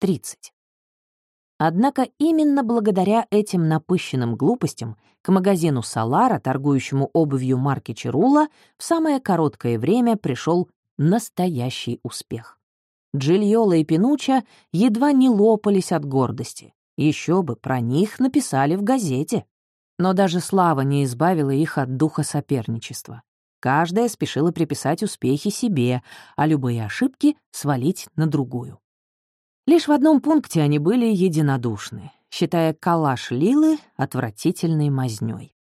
30. Однако именно благодаря этим напыщенным глупостям к магазину «Салара», торгующему обувью марки Чирула, в самое короткое время пришел настоящий успех. Джильола и Пинуча едва не лопались от гордости. Еще бы, про них написали в газете. Но даже слава не избавила их от духа соперничества. Каждая спешила приписать успехи себе, а любые ошибки свалить на другую. Лишь в одном пункте они были единодушны, считая калаш Лилы отвратительной мазнёй.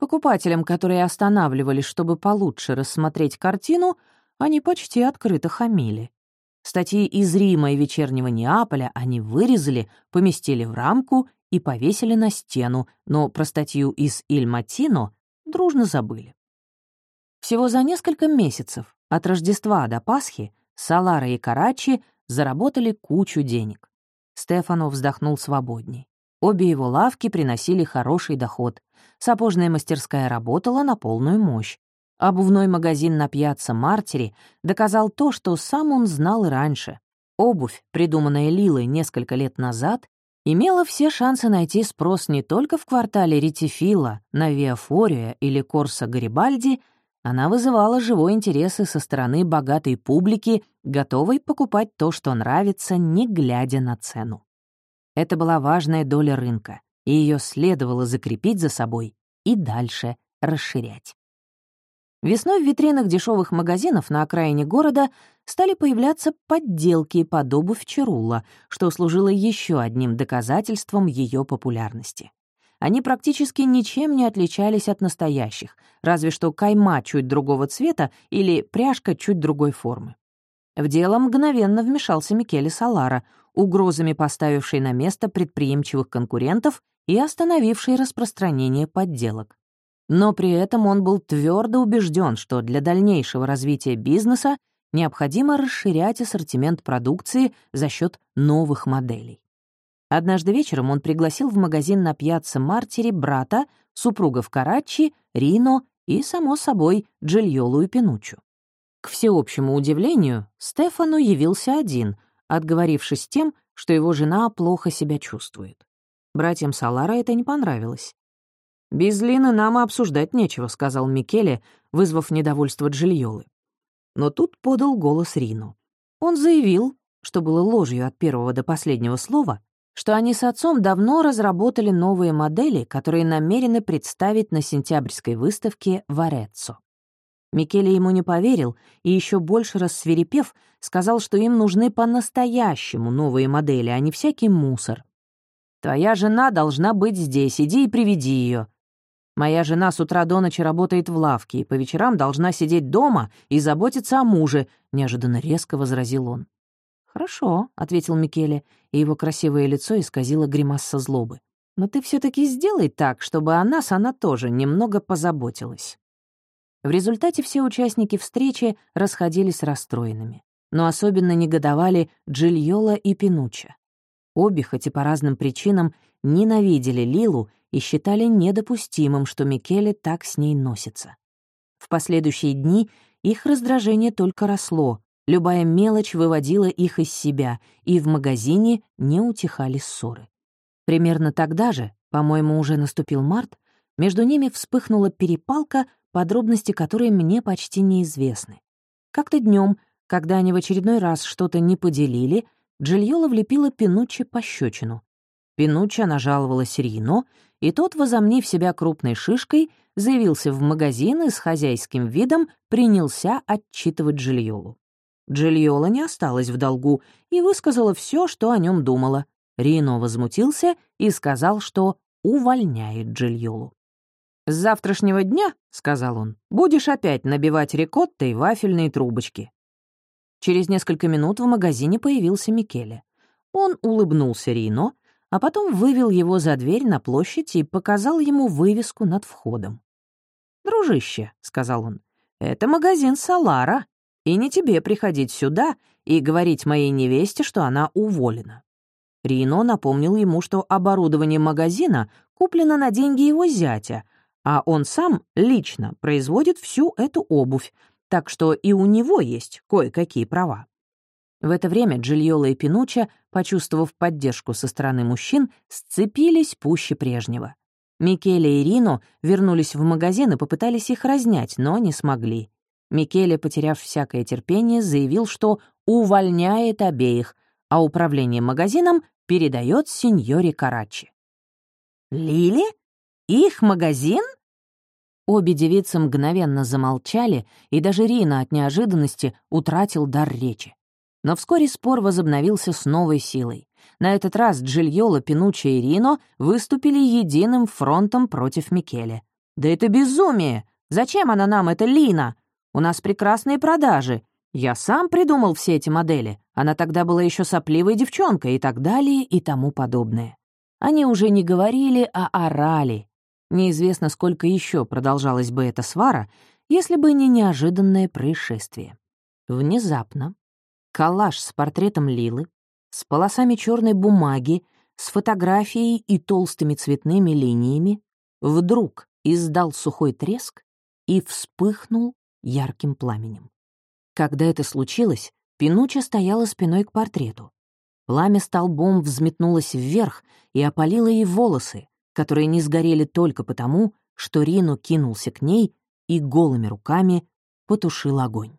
Покупателям, которые останавливались, чтобы получше рассмотреть картину, они почти открыто хамили. Статьи из Рима и вечернего Неаполя они вырезали, поместили в рамку и повесили на стену, но про статью из Иль Матино дружно забыли. Всего за несколько месяцев, от Рождества до Пасхи, Салара и Карачи заработали кучу денег. Стефано вздохнул свободней. Обе его лавки приносили хороший доход. Сапожная мастерская работала на полную мощь. Обувной магазин на пьяцца Мартери доказал то, что сам он знал раньше. Обувь, придуманная Лилой несколько лет назад, имела все шансы найти спрос не только в квартале Ретифила, на Виафория или Корса Гарибальди, она вызывала живой интерес со стороны богатой публики, готовой покупать то, что нравится, не глядя на цену. Это была важная доля рынка, и ее следовало закрепить за собой и дальше расширять. Весной в витринах дешевых магазинов на окраине города стали появляться подделки под обувь Чарула, что служило еще одним доказательством ее популярности. Они практически ничем не отличались от настоящих, разве что кайма чуть другого цвета или пряжка чуть другой формы. В дело мгновенно вмешался Микеле Салара, угрозами поставивший на место предприимчивых конкурентов и остановивший распространение подделок. Но при этом он был твердо убежден, что для дальнейшего развития бизнеса необходимо расширять ассортимент продукции за счет новых моделей. Однажды вечером он пригласил в магазин на пьяцца Мартире брата, супругов Карачи, Рино и, само собой, Джильолу и Пинучу. К всеобщему удивлению, Стефану явился один, отговорившись тем, что его жена плохо себя чувствует. Братьям Салара это не понравилось. «Без Лины нам обсуждать нечего», — сказал Микеле, вызвав недовольство Джильолы. Но тут подал голос Рину. Он заявил, что было ложью от первого до последнего слова, что они с отцом давно разработали новые модели, которые намерены представить на сентябрьской выставке в Ореццо. Микеле ему не поверил и еще больше рассверепев, сказал, что им нужны по-настоящему новые модели, а не всякий мусор. «Твоя жена должна быть здесь, иди и приведи ее. Моя жена с утра до ночи работает в лавке и по вечерам должна сидеть дома и заботиться о муже», — неожиданно резко возразил он. «Хорошо», — ответил Микеле, и его красивое лицо исказило гримаса злобы. «Но ты все таки сделай так, чтобы о нас она тоже немного позаботилась». В результате все участники встречи расходились расстроенными, но особенно негодовали Джильола и Пинуча. Обе, хоть и по разным причинам, ненавидели Лилу и считали недопустимым, что Микеле так с ней носится. В последующие дни их раздражение только росло, Любая мелочь выводила их из себя, и в магазине не утихали ссоры. Примерно тогда же, по-моему, уже наступил март, между ними вспыхнула перепалка, подробности которой мне почти неизвестны. Как-то днем, когда они в очередной раз что-то не поделили, Джильола влепила Пинуччи пощечину. Пинучча нажаловалась Рино, и тот, возомнив себя крупной шишкой, заявился в магазин и с хозяйским видом принялся отчитывать Джильолу. Джильола не осталась в долгу и высказала все, что о нем думала. Рино возмутился и сказал, что увольняет Джильолу. «С завтрашнего дня, — сказал он, — будешь опять набивать рикотто и вафельные трубочки». Через несколько минут в магазине появился Микеле. Он улыбнулся Рино, а потом вывел его за дверь на площадь и показал ему вывеску над входом. «Дружище», — сказал он, — «это магазин Салара, и не тебе приходить сюда и говорить моей невесте, что она уволена». Рино напомнил ему, что оборудование магазина куплено на деньги его зятя, а он сам лично производит всю эту обувь, так что и у него есть кое-какие права. В это время Джильола и Пинуча, почувствовав поддержку со стороны мужчин, сцепились пуще прежнего. Микеле и Рино вернулись в магазин и попытались их разнять, но не смогли. Микеле, потеряв всякое терпение, заявил, что увольняет обеих, а управление магазином передает сеньоре Карачи. «Лили? Их магазин?» Обе девицы мгновенно замолчали, и даже Рина от неожиданности утратил дар речи. Но вскоре спор возобновился с новой силой. На этот раз Джильола, Пинуччи и Рино выступили единым фронтом против Микеле. «Да это безумие! Зачем она нам, эта Лина? У нас прекрасные продажи. Я сам придумал все эти модели. Она тогда была еще сопливой девчонкой и так далее и тому подобное». Они уже не говорили, а орали. Неизвестно, сколько еще продолжалась бы эта свара, если бы не неожиданное происшествие. Внезапно коллаж с портретом Лилы с полосами черной бумаги, с фотографией и толстыми цветными линиями, вдруг издал сухой треск и вспыхнул ярким пламенем. Когда это случилось, Пинуча стояла спиной к портрету. Пламя столбом взметнулось вверх и опалило ей волосы, которые не сгорели только потому, что Рину кинулся к ней и голыми руками потушил огонь.